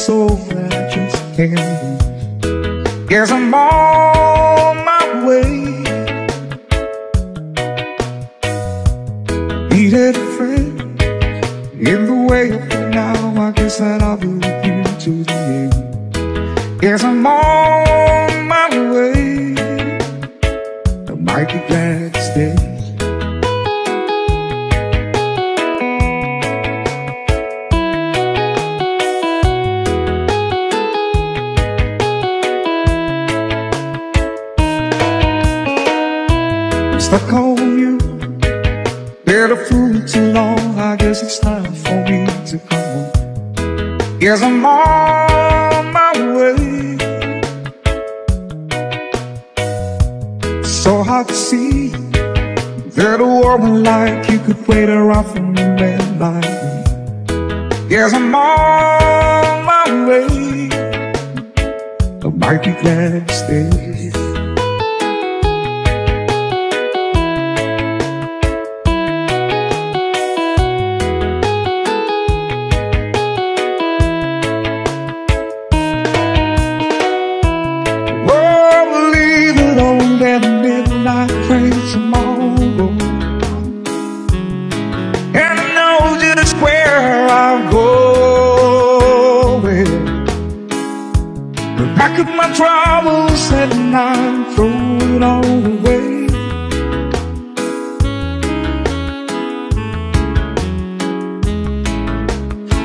so that I just can't. Yes, more.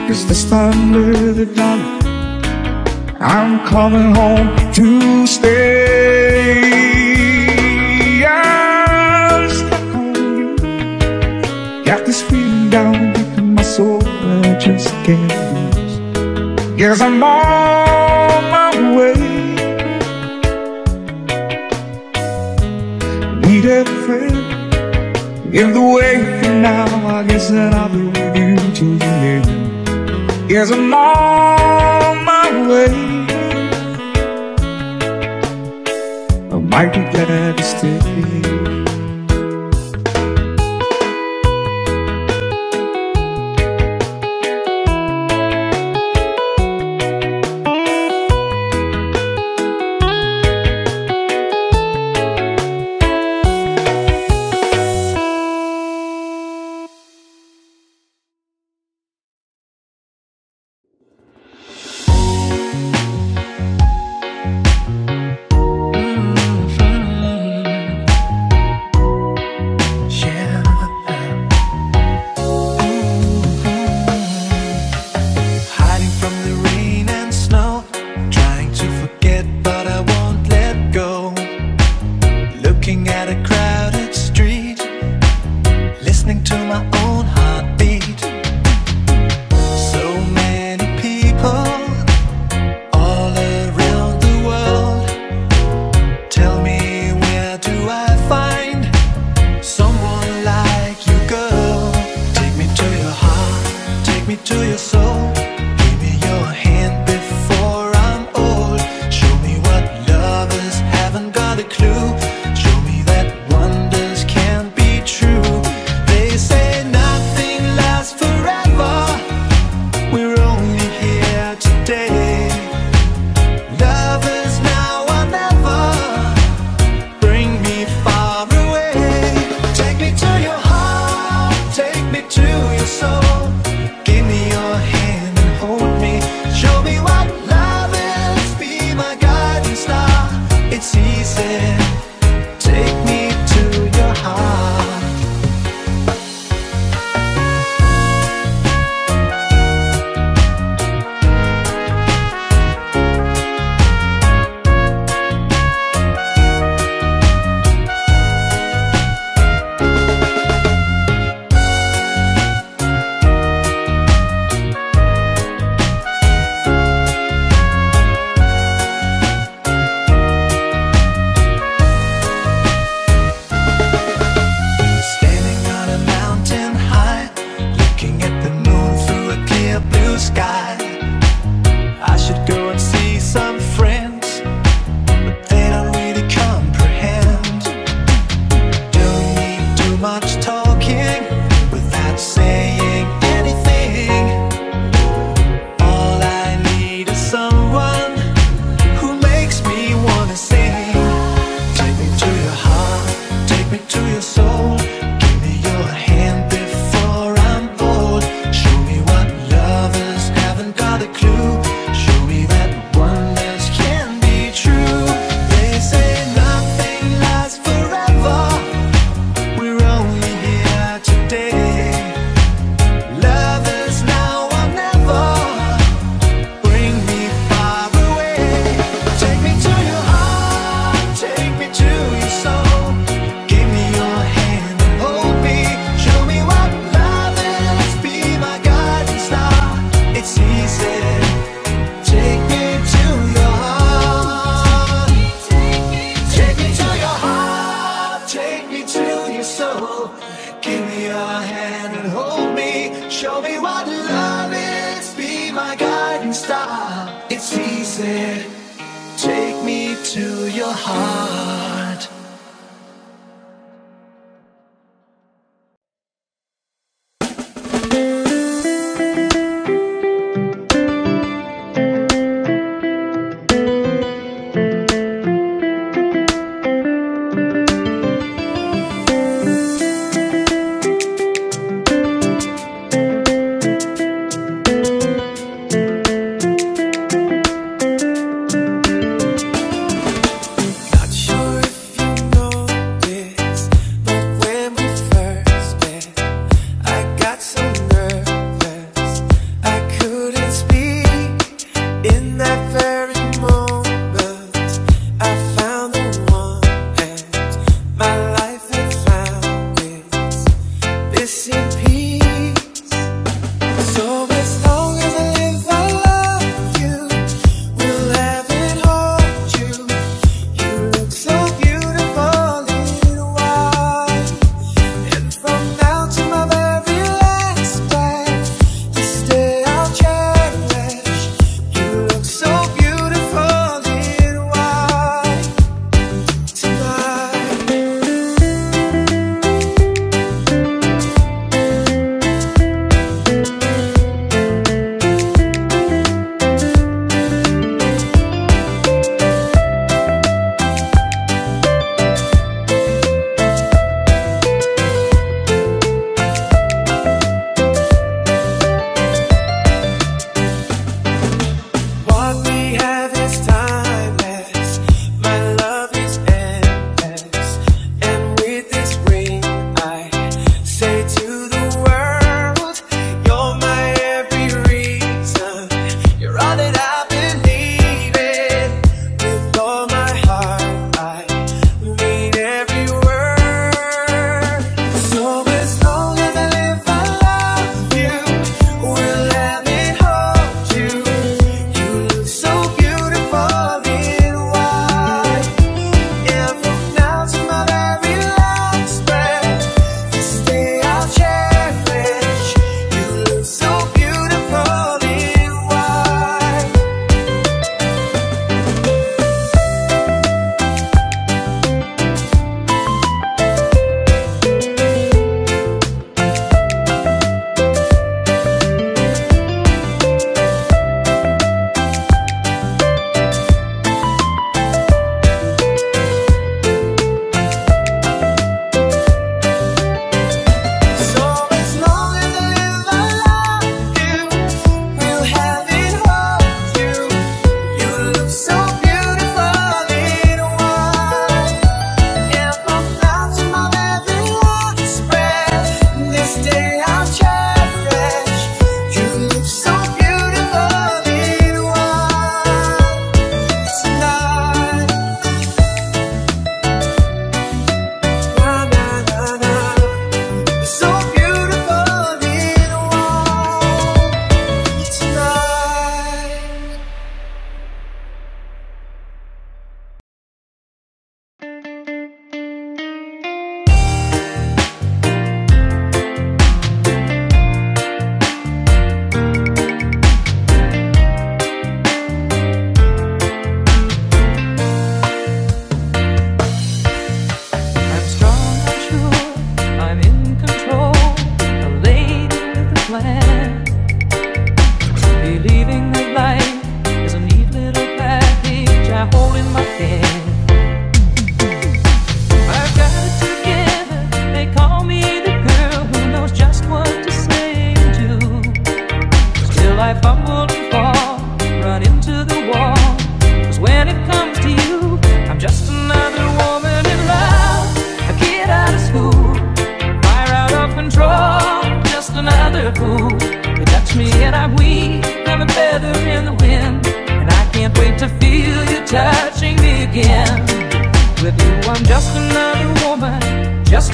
Cause this thunder that I'm I'm coming home to stay. I'm stuck on you. Got this feeling down deep in my soul I just can't lose. Guess I'm on my way. Need a friend in the way for now. I guess that I'll be with you till the end. Yes, I'm on my way. I might be glad to stay. me to your soul.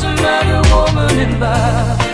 Another woman in love.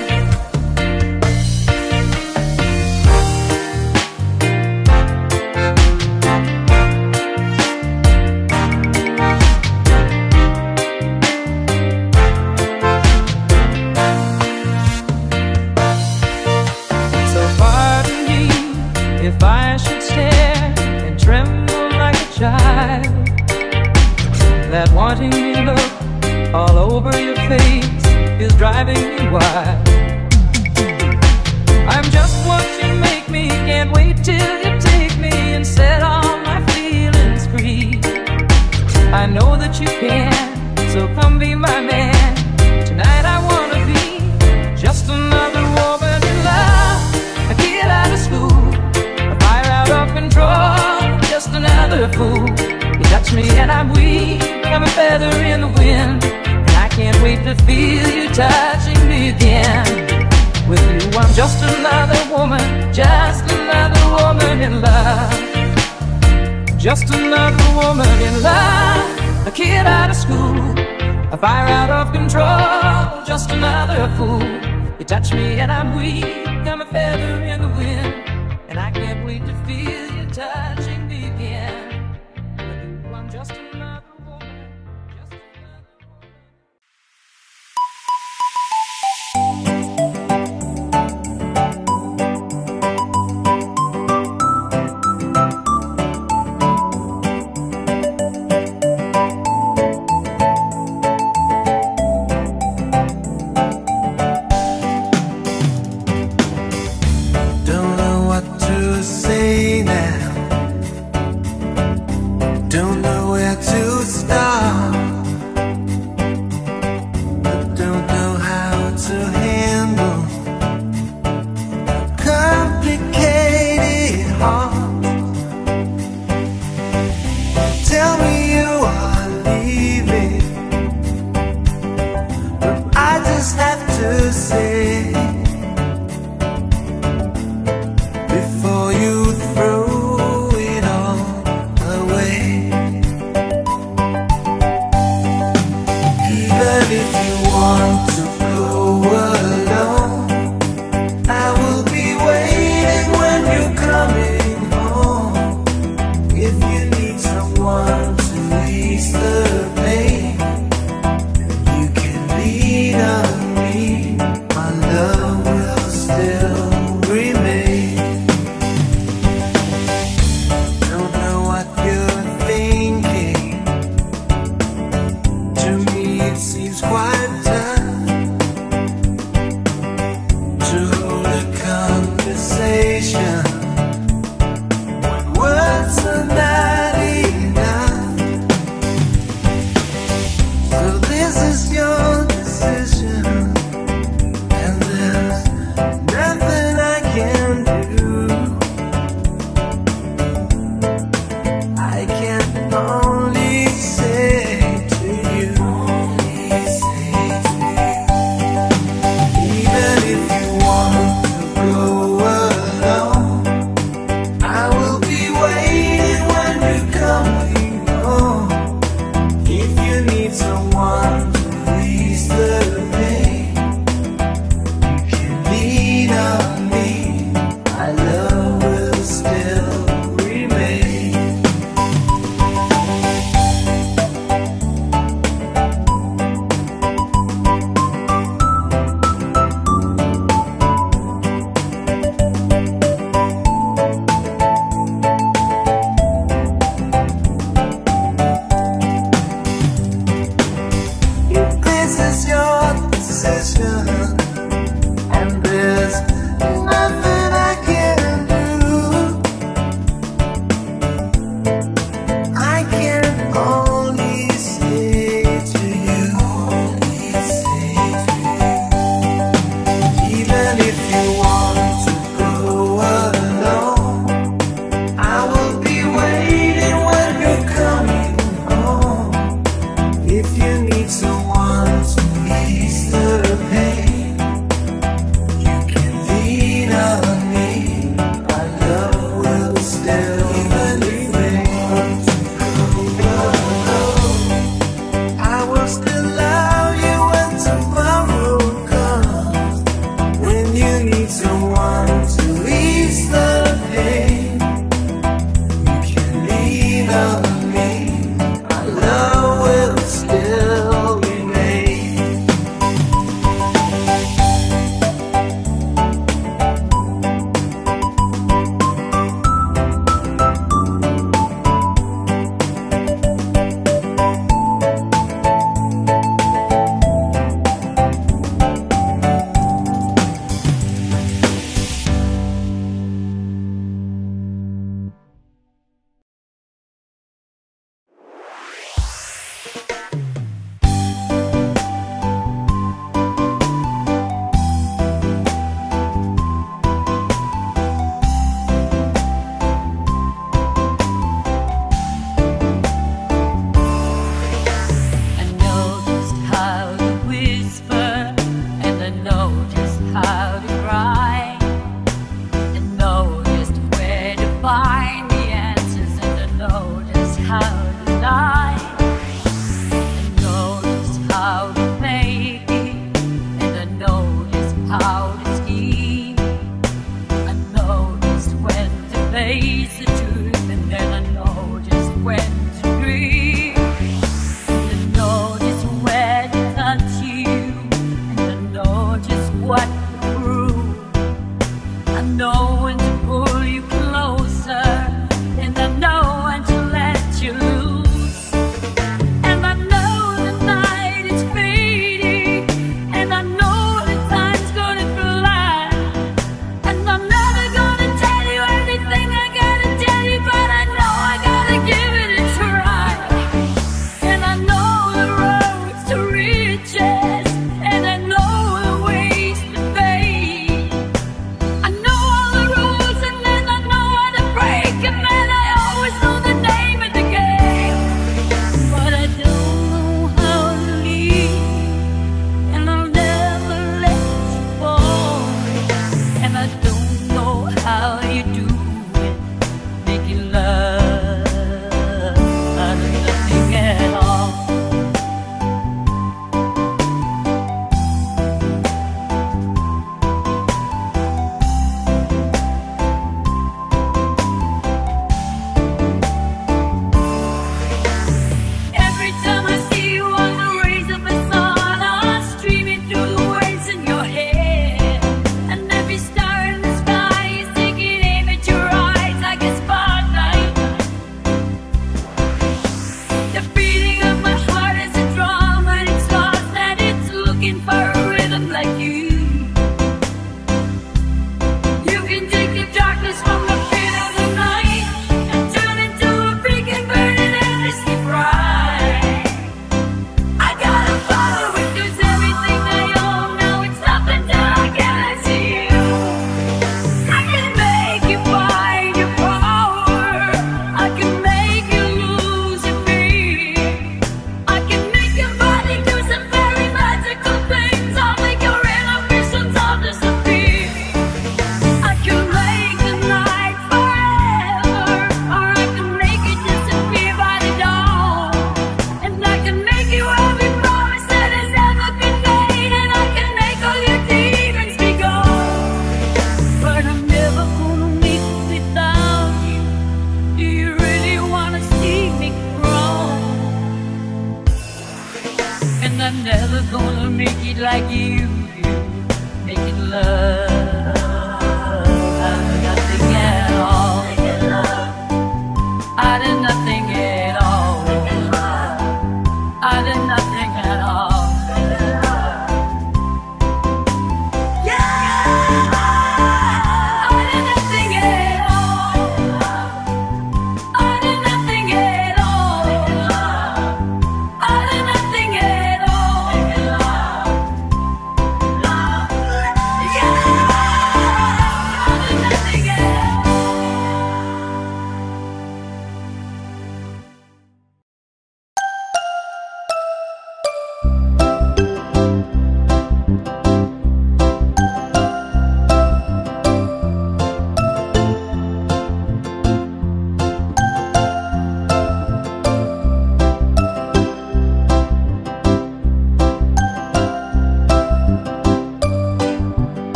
Conversation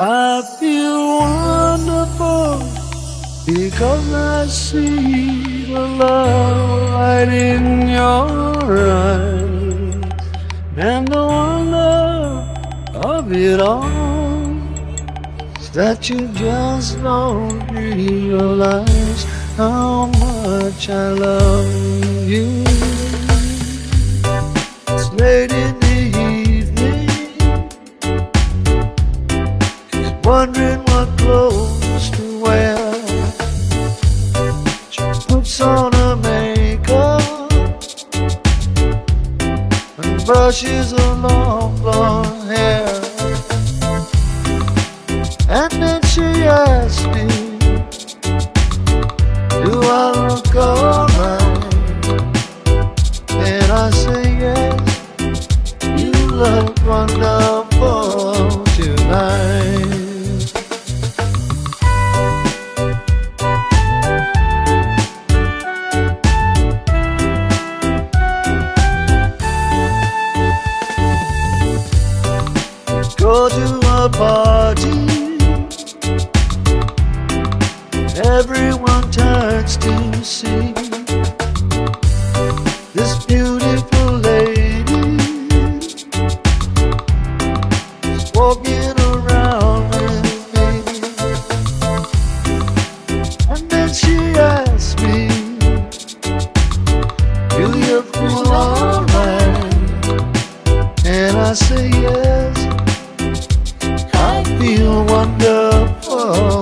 I feel wonderful because I see the love light in your eyes and the wonder of it all that you just don't realize how much I love you. It's late wondering what clothes to wear. She puts on her makeup and brushes her long blonde hair. And then she asks me, Do I look good? I. I feel wonderful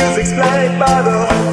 music's played by the the